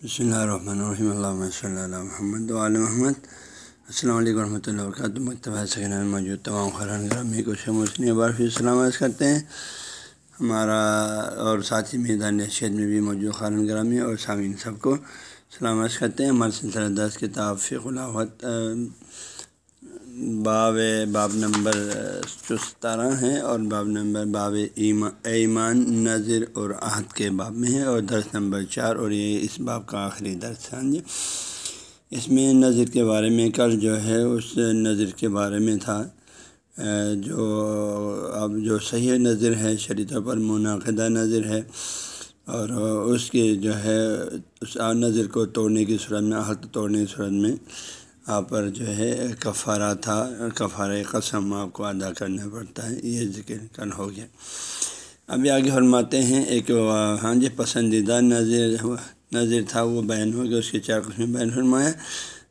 بسم اللہ الرحمن الرحیم اللہ صلی اللہ محمد علیہ محمد السلام علیکم ورحمۃ اللہ وبرکاتہ مکتبہ سکن موجود تمام خران گرامی کو شموسنی بارفی عرض کرتے ہیں ہمارا اور ساتھی میدان نشید میں بھی موجود خارن گرامی اور سامعین سب کو سلام عرض کرتے ہیں ہمارے سلسلہ دس کتاب فی خلاوت باب باب نمبر ستارہ ہیں اور باب نمبر، باب ایمان نظر اور عہد کے باب میں ہے اور درس نمبر چار اور یہ اس باب کا آخری درس ہے۔ ہاں جی۔ اس میں نظر کے بارے میں کل جو ہے، اس نظر کے بارے میں تھا جو اب جو صحیح نظر ہے شری طور پر منعقدہ نظر ہے اور اس کے جو ہے، اس نظر کو توڑنے کی صورت میں، عہد توڑنے کی صورت میں پر جو ہے کفارہ تھا، کفارہ قسم آپ کو ادا کرنا پڑتا ہے، یہ ذکر کل ہو گیا۔ ابھی آگے فرماتے ہیں، ایک ہاں جی پسندیدہ نظر نظر تھا، وہ بیان ہو گیا، اس کے چار قسم بیان فرمایا۔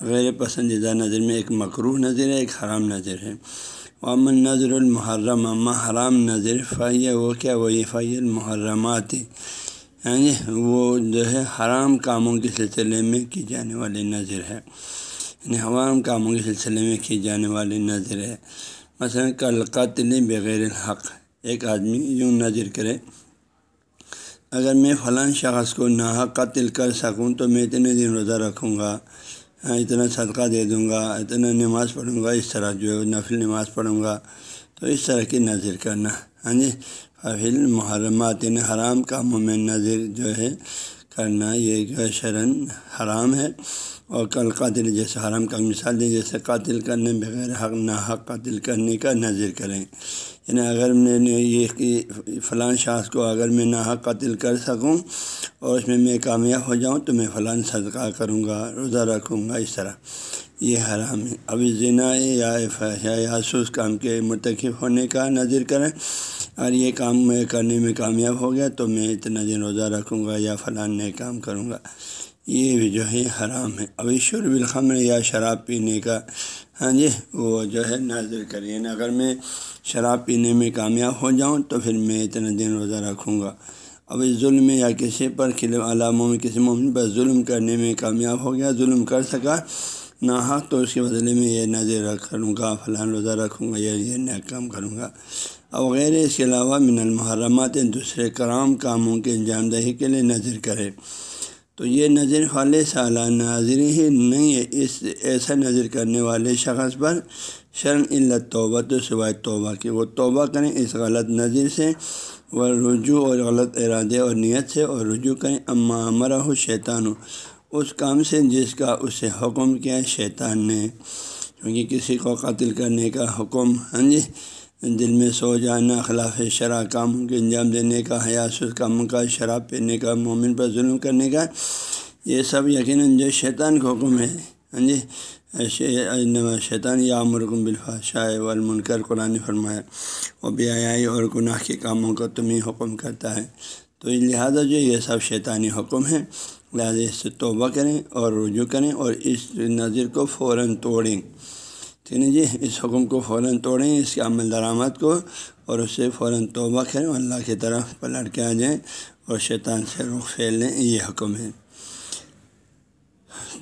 غیر پسندیدہ نظر میں ایک مقروح نظر ہے، ایک حرام نظر ہے۔ امن نظر المحرم، اما حرام نظر فائیہ وہ کیا، وہ یہ فعی المحرمات۔ ہاں جی وہ جو ہے حرام کاموں کے سلسلے میں کی جانے والی نظر ہے۔ یعنی عوام کاموں کے سلسلے میں کی جانے والی نظر ہے۔ مثلاً کل قتل بغیر الحق ایک آدمی یوں نظر کرے، اگر میں فلاں شخص کو ناحق قتل کر سکوں تو میں اتنے دن روزہ رکھوں گا، اتنا صدقہ دے دوں گا، اتنا نماز پڑھوں گا، اس طرح جو ہے نفل نماز پڑھوں گا۔ تو اس طرح کی نظر کرنا ہاں جی؟ ففل محرمات یعنی حرام کاموں میں نظر جو ہے کرنا یہ جو ہے شرن حرام ہے۔ اور کل قاتل جیسے حرام کا مثال دیں، جیسے قاتل کرنے بغیر حق، نہ حق قاتل کرنے کا نظر کریں۔ یعنی اگر میں نے یہ کہ فلاں شاخ کو اگر میں نہ حق قاتل کر سکوں اور اس میں میں کامیاب ہو جاؤں تو میں فلاں صدقہ کروں گا، روزہ رکھوں گا، اس طرح۔ یہ حرام ہے۔ ابھی ذنا یا یاسوس کام کے مرتکب ہونے کا نظر کریں۔ اور یہ کام میں کرنے میں کامیاب ہو گیا تو میں اتنا دن روزہ رکھوں گا یا فلاں نئے کام کروں گا۔ یہ بھی جو ہے حرام ہے۔ ابھی شرب الخمر یا شراب پینے کا ہاں جی وہ جو ہے نظر کریں۔ یعنی اگر میں شراب پینے میں کامیاب ہو جاؤں تو پھر میں اتنا دن روزہ رکھوں گا۔ ابھی ظلم یا کسی پر خلم علاموں میں کسی مومن پر ظلم کرنے میں کامیاب ہو گیا، ظلم کر سکا، نہ حق تو اس کے بدلے میں یہ نظر کروں گا، فلاں روزہ رکھوں گا یا یہ نیا کام کروں گا۔ اب غیر اس کے علاوہ من المحرمات، دوسرے کرام کاموں کے انجام دہی کے لیے نظر کرے۔ تو یہ نظر والے سالہ ناظر ہی نہیں ہے اس ایسا نظر کرنے والے شخص پر شرم علت توبہ تو سوائے توبہ کی وہ توبہ کریں اس غلط نظر سے وہ رجوع اور غلط ارادے اور نیت سے اور رجوع کریں۔ اما امرا ہو شیطان ہو اس کام سے جس کا اسے حکم کیا ہے شیطان نے۔ کیونکہ کسی کو قتل کرنے کا حکم ہاں جی دل میں سو جانا، خلاف شرح کاموں کے انجام دینے کا حیاس کاموں کا، شراب پینے کا، مومن پر ظلم کرنے کا، یہ سب یقیناً جو شیطان کا حکم ہے۔ ہاں جی؟ شیطان یا مرکم بالفاشائے والمنکر، قرآن فرمایا، وہ بیائی اور گناہ کے کاموں کو تمہیں حکم کرتا ہے۔ تو لہٰذا جو یہ سب شیطانی حکم ہے لہٰذا اس سے توبہ کریں اور رجوع کریں اور اس نظر کو فوراً توڑیں۔ ٹھیک ہے جی اس حکم کو فوراً توڑیں، اس کے عمل درآمد کو، اور اس سے فوراً توبہ کریں اللہ کی طرف پلٹ کے آ جائیں، اور شیطان سے رخ پھیل لیں، یہ حکم ہے۔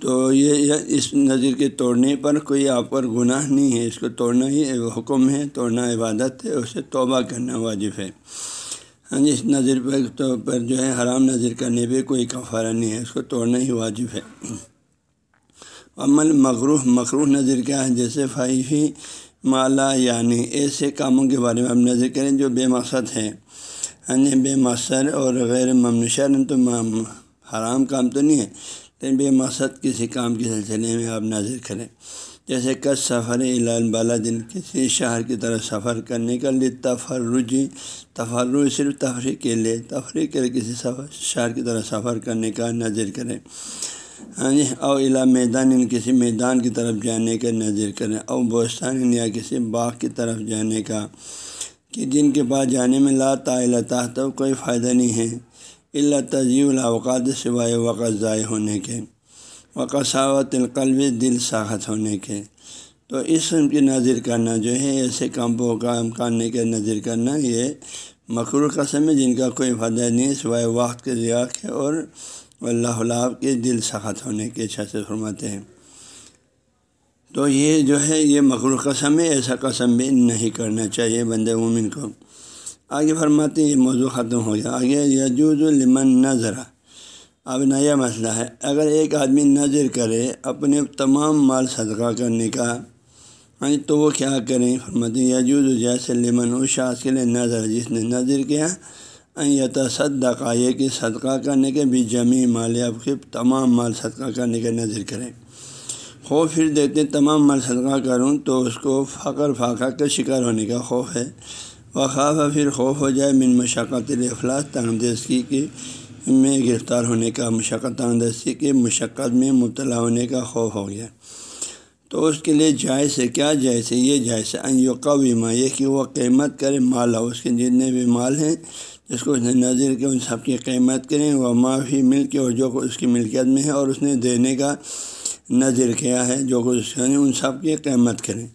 تو یہ اس نظر کے توڑنے پر کوئی آپ پر گناہ نہیں ہے، اس کو توڑنا ہی حکم ہے، توڑنا عبادت ہے اسے توبہ کرنا واجب ہے۔ ہاں جی اس نظر پر پر جو ہے، حرام نظر کرنے پہ کوئی کفارہ نہیں ہے، اس کو توڑنا ہی واجب ہے۔ عمل مغروح مغروح نظر کیا ہے؟ جیسے فائفی مالا یعنی ایسے کاموں کے بارے میں آپ نظر کریں جو بے مقصد ہیں۔ ہاں جی بے مقصد اور غیر ممنشر تو حرام کام تو نہیں ہے، لیکن بے مقصد کسی کام کے سلسلے میں آپ نظر کریں۔ جیسے کچھ سفر الال بالا دن کسی شہر کی طرف سفر کرنے کا لیے تفرجی تفرج صرف تفریح کے لیے، تفریح کے لیے کسی سفر، شہر کی طرف سفر کرنے کا نظر کریں۔ ہاں جی او الا میدان، ان کسی میدان کی طرف جانے کا نظر کریں، او بوستان یا کسی باغ کی طرف جانے کا، کہ جن کے پاس جانے میں لا تعلّہ تو کوئی فائدہ نہیں ہے اللہ تجیع الاوقات، سوائے وقت ضائع ہونے کے وقصاوت القلب، دل ساخت ہونے کے۔ تو اس کی نظر کرنا جو ہے، ایسے کاموں کام کرنے کے نظر کرنا، یہ مکرو قسم ہے، جن کا کوئی فائدہ نہیں سوائے وقت کے ضیاع ہے اور اللہ اللہ کے دل سخت ہونے کے اچھا سے فرماتے ہیں۔ تو یہ جو ہے، یہ مکرو قسم ہے، ایسا قسم بھی نہیں کرنا چاہیے بند مومن کو۔ آگے فرماتے ہیں، یہ موضوع ختم ہو گیا۔ آگے، یجوز المن نظر۔ اب نیا مسئلہ ہے۔ اگر ایک آدمی نظر کرے اپنے تمام مال صدقہ کرنے کا ہاں تو وہ کیا کریں؟ فرماتے یجوز جیسے لمن، اس شاخ کے لیے نظر جس نے نظر کیا یا تصدقہ یہ کہ صدقہ کرنے کے بھی جمی مال اب کے تمام مال صدقہ کرنے کا نظر کریں۔ خوف پھر دیکھتے تمام مال صدقہ کروں تو اس کو فقر فاقہ کا شکار ہونے کا خوف ہے۔ وخواف پھر خوف ہو جائے من مشقت افلاس تنگ دستی کی میں گرفتار ہونے کا، مشقت تنگ دستی کے مشقت میں مبتلا ہونے کا خوف ہو گیا۔ تو اس کے لیے جائز ہے، کیا جائز ہے؟ یہ جائز ہے ماں یہ کہ وہ قیمت کرے مال، اس کے جتنے بھی مال ہیں، جس کو اس نے نظر کے ان سب کی قیمت کریں، وہ معافی مل کے، اور جو اس کی ملکیت میں ہے، اور اس نے دینے کا نظر کیا ہے، جو کچھ ان سب کی قیمت کریں۔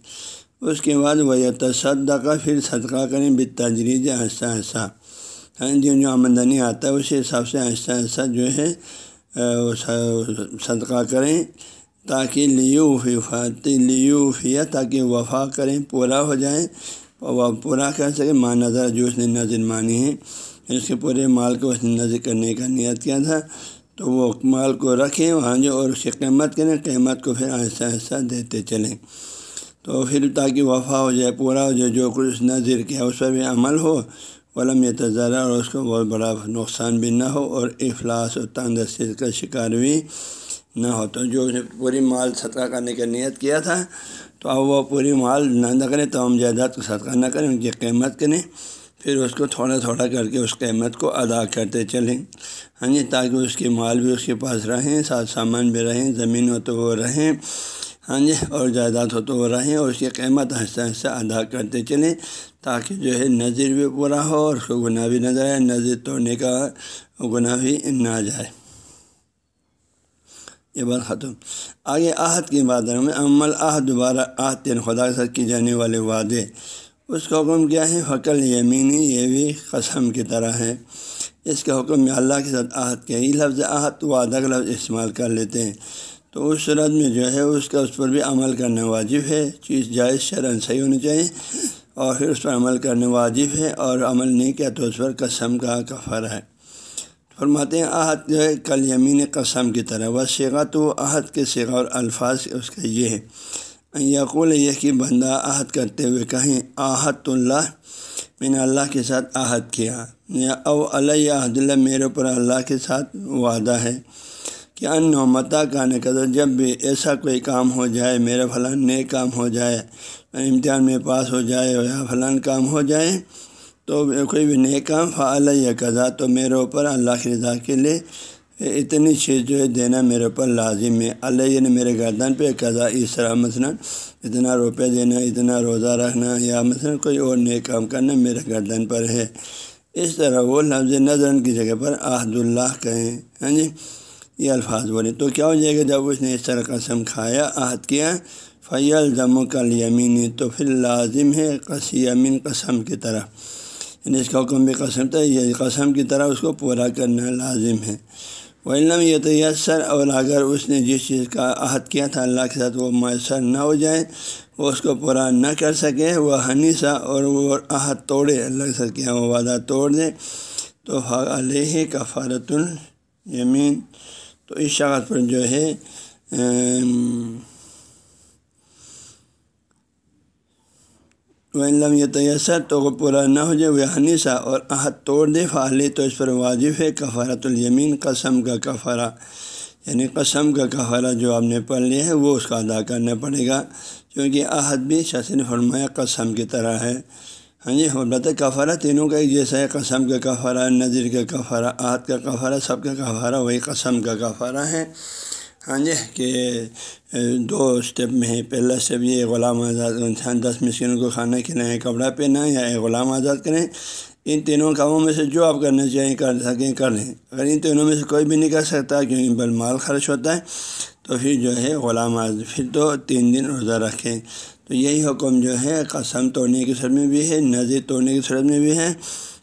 اس کے بعد وہ تصدقہ پھر صدقہ کریں بے تجریز آہستہ آہستہ۔ ہاں جو جو آمدنی آتا ہے، اسی حساب سے آہستہ آہستہ جو ہے صدقہ کریں۔ تاکہ لیو فی لیو تاکہ وفا کریں، پورا ہو جائیں۔ وہ پورا کر سکے، ماں نظر جو اس نے نظر مانی ہے، اس کے پورے مال کو اس نے نظر کرنے کا نیت کیا تھا۔ تو وہ مال کو رکھیں وہاں جو، اور اس کی قیمت کریں، قیمت کو پھر آہستہ آہستہ دیتے چلیں۔ تو پھر تاکہ وفا ہو جائے، پورا ہو جائے، جو کچھ نظر کیا، اس پر بھی عمل ہو۔ ولم یہ تجارہ اور اس کو بہت بڑا نقصان بھی نہ ہو، اور افلاس و تندرستی کا شکار بھی نہ ہو تو جو پوری مال صدقہ کرنے کا نیت کیا تھا، تو اب وہ پوری مال نہ کریں تو ہم جائیداد کو صدقہ نہ کریں، ان کی قیمت کریں۔ پھر اس کو تھوڑا تھوڑا کر کے اس قیمت کو ادا کرتے چلیں۔ ہاں جی تاکہ اس کے مال بھی اس کے پاس رہیں، ساتھ سامان بھی رہیں، زمین ہو تو وہ رہیں۔ ہاں جی اور جائیداد ہو تو وہ رہیں، اور اس کی قیمت آہستہ آہستہ ادا کرتے چلیں۔ تاکہ جو ہے نظر بھی پورا ہو اور اس کو گناہ بھی نظر آئے، نظر توڑنے کا گناہ بھی نہ جائے۔ یہ بات ختم آگے آہت کی بات میں عمل آہد دوبارہ آہد تین خدا کے ساتھ کی جانے والے وعدے۔ اس کا حکم کیا ہے؟ فقل یمینی، یہ بھی قسم کی طرح ہے۔ اس کا حکم میں اللہ کے ساتھ آہد کے ہی لفظ آہت وعدہ کا لفظ استعمال کر لیتے ہیں۔ تو اس صورت میں جو ہے، اس کا اس پر بھی عمل کرنا واجب ہے۔ چیز جائز شرن صحیح ہونی چاہیے۔ اور پھر اس پر عمل کرنے واجب ہے۔ اور عمل نہیں کیا تو اس پر قسم کا کفر ہے۔ فرماتے ہیں آہت جو ہے، کل یمین قسم کی طرح وہ سیگا تو عہد کے سیگا اور الفاظ اس کا یہ ہے۔ یقول یہ کہ بندہ عہد کرتے ہوئے کہیں آحت اللہ، میں نے اللہ کے ساتھ عہد کیا۔ یا او علیہ، عہد اللہ میرے اوپر اللہ کے ساتھ وعدہ ہے کہ ان نومتا کا قدر، جب بھی ایسا کوئی کام ہو جائے، میرا فلاں نئے کام ہو جائے، امتحان میں پاس ہو جائے، یا فلاں کام ہو جائے تو کوئی بھی نئے کام فعال یا قضا تو میرے اوپر اللہ کی رضا کے لیے اتنی چیز جو ہے دینا میرے اوپر لازم ہے۔ اللہ نے میرے گردن پہ قضا اس طرح مثلاً اتنا روپے دینا، اتنا روزہ رکھنا یا مثلاً کوئی اور نئے کام کرنا میرے گردن پر ہے۔ اس طرح وہ لفظ نظر کی جگہ پر عہد اللہ کہیں ہاں جی؟ یہ الفاظ بولے۔ تو کیا ہو جائے گا جب اس نے اس طرح قسم کھایا، عہد کیا؟ فیل جم کل یمینی تو پھر لازم ہے قسی یمین قسم کی طرح۔ یعنی اس کا حکم بھی قسم تھا یہ قسم کی طرح اس کو پورا کرنا لازم ہے۔ وہ علم یہ تو یسر اور اگر اس نے جس چیز کا عہد کیا تھا اللہ کے ساتھ وہ میسر نہ ہو جائے، وہ اس کو پورا نہ کر سکے، وہ ہنیسا اور وہ عہد توڑے، اللہ کے ساتھ کیا وہ وعدہ توڑ دے۔ تو علیہ کفارت الیمین۔ تو اس شخص پر جو ہے علم یہ تیسر تو وہ پورا نہ ہو جائے، وہ حنیسا اور عہد توڑ دے، فعلی تو اس پر واجب ہے کفارت الیمین، قسم کا کفارہ۔ یعنی قسم کا کفارہ جو آپ نے پڑھ لیا ہے، وہ اس کا ادا کرنا پڑے گا۔ کیونکہ عہد بھی شسن فرمایا قسم کی طرح ہے۔ ہاں جی البتہ کفارہ تینوں کا ایک جیسا ہے۔ قسم کا کفارہ نظر کا کفارہ آہت کا کفارہ، سب کا کفارہ، وہی قسم کا کفارہ ہے۔ ہاں جی کہ دو اسٹیپ میں ہے۔ پہلا اسٹیپ یہ غلام آزاد انسان دس مسکینوں کو کھانا کھلائیں کپڑا پہنا یا غلام آزاد کریں۔ ان تینوں کاموں میں سے جو آپ کرنا چاہیں، کر سکیں، کر لیں۔ اگر ان تینوں میں سے کوئی بھی نہیں کر سکتا کیونکہ بل مال خرچ ہوتا ہے۔ تو پھر جو ہے، غلام آزاد، پھر تو تین دن روزہ رکھیں۔ تو یہی حکم جو ہے، قسم توڑنے کی صورت میں بھی ہے، نظر توڑنے کی صورت میں بھی ہے،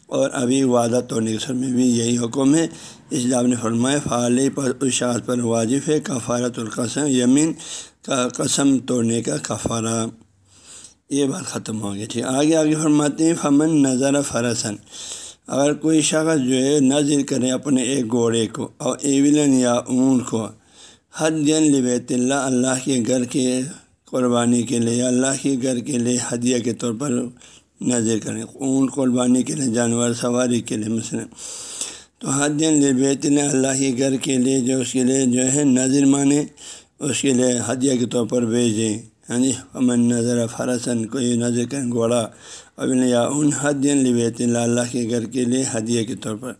اور ابھی وعدہ توڑنے کے سر میں بھی یہی حکم ہے۔ اس لیے آپ نے فرمائے فعال پر اشاعت پر واجب ہے کفارت القسم یمین کا قسم توڑنے کا کفارہ۔ یہ بات ختم ہو گئی ٹھیک آگے آگے فرماتے ہیں، فمن نظر فرسن اگر کوئی شخص جو ہے نظر کرے اپنے ایک گھوڑے کو اور ایولن یا اونٹ کو حد دن لبیت اللہ اللہ کے گھر کے قربانی کے لیے، اللہ کے گھر کے لیے ہدیہ کے طور پر نظر کریں۔ اونٹ قربانی کے لیے، جانور سواری کے لیے مثلاً۔ تو حد دن لبیت اللہ اللہ کے گھر کے لیے جو اس کے لیے جو ہے نظر مانے، اس کے لیے ہدیہ کے طور پر بھیج دیں ہاں جی یعنی امن نظر فرسن، کوئی نظر کریں گھوڑا۔ ابن یا ان حد لبیت اللہ اللہ کے گھر کے لیے ہدیہ کے طور پر۔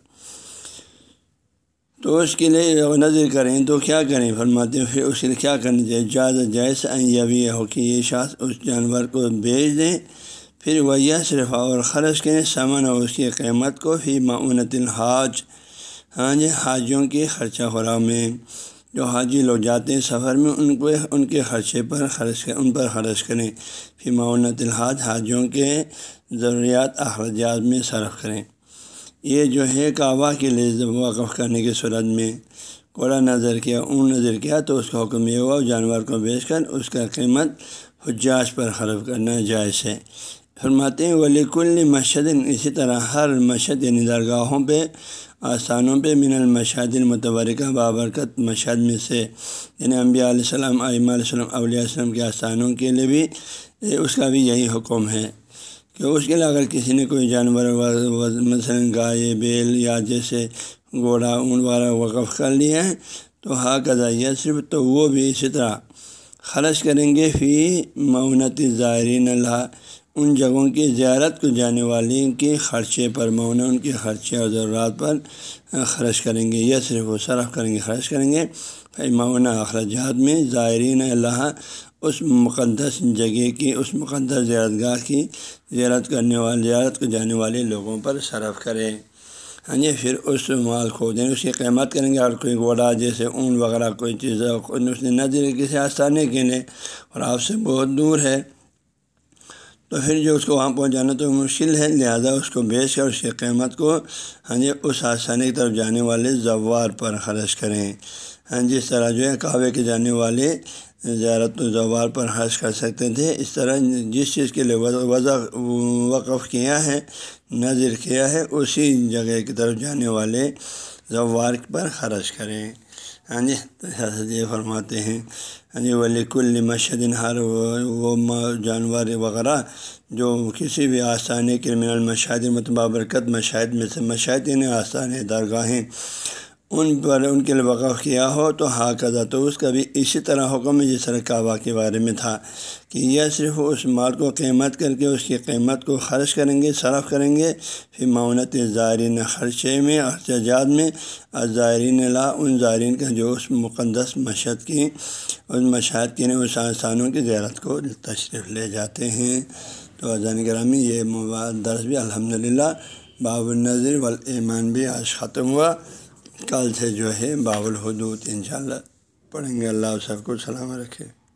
تو اس کے لیے نظر کریں تو کیا کریں؟ فرماتے ہیں، پھر اس کے لیے کیا کرنا چاہیے؟ جائز جائز یہ ہو کہ یہ شاخ اس جانور کو بیچ دیں پھر وہ صرف اور خرچ کریں سامان اور اس کی قیمت کو پھر معاونت الحاج ہاں جی حاجیوں کے خرچہ خوراک میں۔ جو حاجی لوگ جاتے ہیں سفر میں، ان کو ان کے خرچے پر خرچ کریں ان پر خرچ کریں۔ پھر معاونت الحاج، حاجیوں کے ضروریات، اخراجات میں صرف کریں۔ یہ جو ہے کعبہ کے لیے وقف کرنے کی صورت میں۔ کوڑا نظر کیا، اون نظر کیا، تو اس کا حکم یہ ہوا، جانور کو بیچ کر اس کا قیمت حجاج پر خرف کرنا جائز ہے۔ فرماتے ہیں ولی کل مشد اسی طرح ہر مشد یعنی درگاہوں پہ، آستانوں پہ من المشاد المتورکہ، بابرکت مشہد میں سے۔ یعنی انبیاء علیہ السلام علیہ السلام علیہ السلام کے آستانوں کے لیے بھی اس کا بھی یہی حکم ہے کہ اس کے لیے اگر کسی نے کوئی جانور مثلاً گائے، بیل یا جیسے گھوڑا اون وغیرہ وقف کر لیا ہے تو ہا کا صرف تو وہ بھی اسی طرح خرچ کریں گے فی معونت زائرین اللہ ان جگہوں کی زیارت کو جانے والے کے خرچے پر معاون ان کے خرچے اور ضروریات پر خرچ کریں گے یا صرف وہ صرف کریں گے، خرچ کریں گے۔ معاون اخراجات میں زائرین اللہ اس مقدس جگہ کی، اس مقدس زیارت گاہ کی زیارت کرنے والے، زیارت کو جانے والے لوگوں پر صرف کریں۔ ہاں جی پھر اس مال کو دیں، اس کی قیمت کریں گے۔ اور کوئی گھوڑا جیسے اون وغیرہ، کوئی چیز اس نے نہ دے کسی آستانے کے لیے۔ اور آپ سے بہت دور ہے۔ تو پھر جو اس کو وہاں پہنچانا تو مشکل ہے، لہذا اس کو بیچ کر اس کی قیمت کو ہاں جی اس آسانی کی طرف جانے والے زوار پر خرچ کریں۔ ہاں جی، جس طرح جو ہے کعبے کے جانے والے زیارت و زوار پر خرچ کر سکتے تھے۔ اس طرح جس چیز کے لیے وضع، وقف کیا ہے، نظر کیا ہے، اسی جگہ کی طرف جانے والے زوار پر خرچ کریں۔ ہاں جی سیاست یہ فرماتے ہیں ہاں جی ولیک کل ہر وہ جانور وغیرہ جو کسی بھی آستان کرمنل مشاہد متبابرکت مشاہد میں سے مشاہد یعنی آسان درگاہیں ان پر ان کے لیے وقف کیا ہو تو ہا تو اس کا بھی اسی طرح حکم ہے جس طرح کعبہ کے بارے میں تھا کہ یہ صرف اس مال کو قیمت کر کے اس کی قیمت کو خرچ کریں گے، صرف کریں گے۔ پھر معاونت زائرین خرچے میں، احتجاج میں زائرین لا، ان زائرین کا جو اس مقدس مشہد کی اس مشاہد کی اس آسانوں کی زیارت کو تشریف لے جاتے ہیں۔ تو اذان گرامی یہ درس بھی الحمد للہ باب النظر والایمان بھی آج ختم ہوا۔ کل سے جو ہے باب الحدود انشاءاللہ پڑھیں گے اللہ سب کو سلام رکھے۔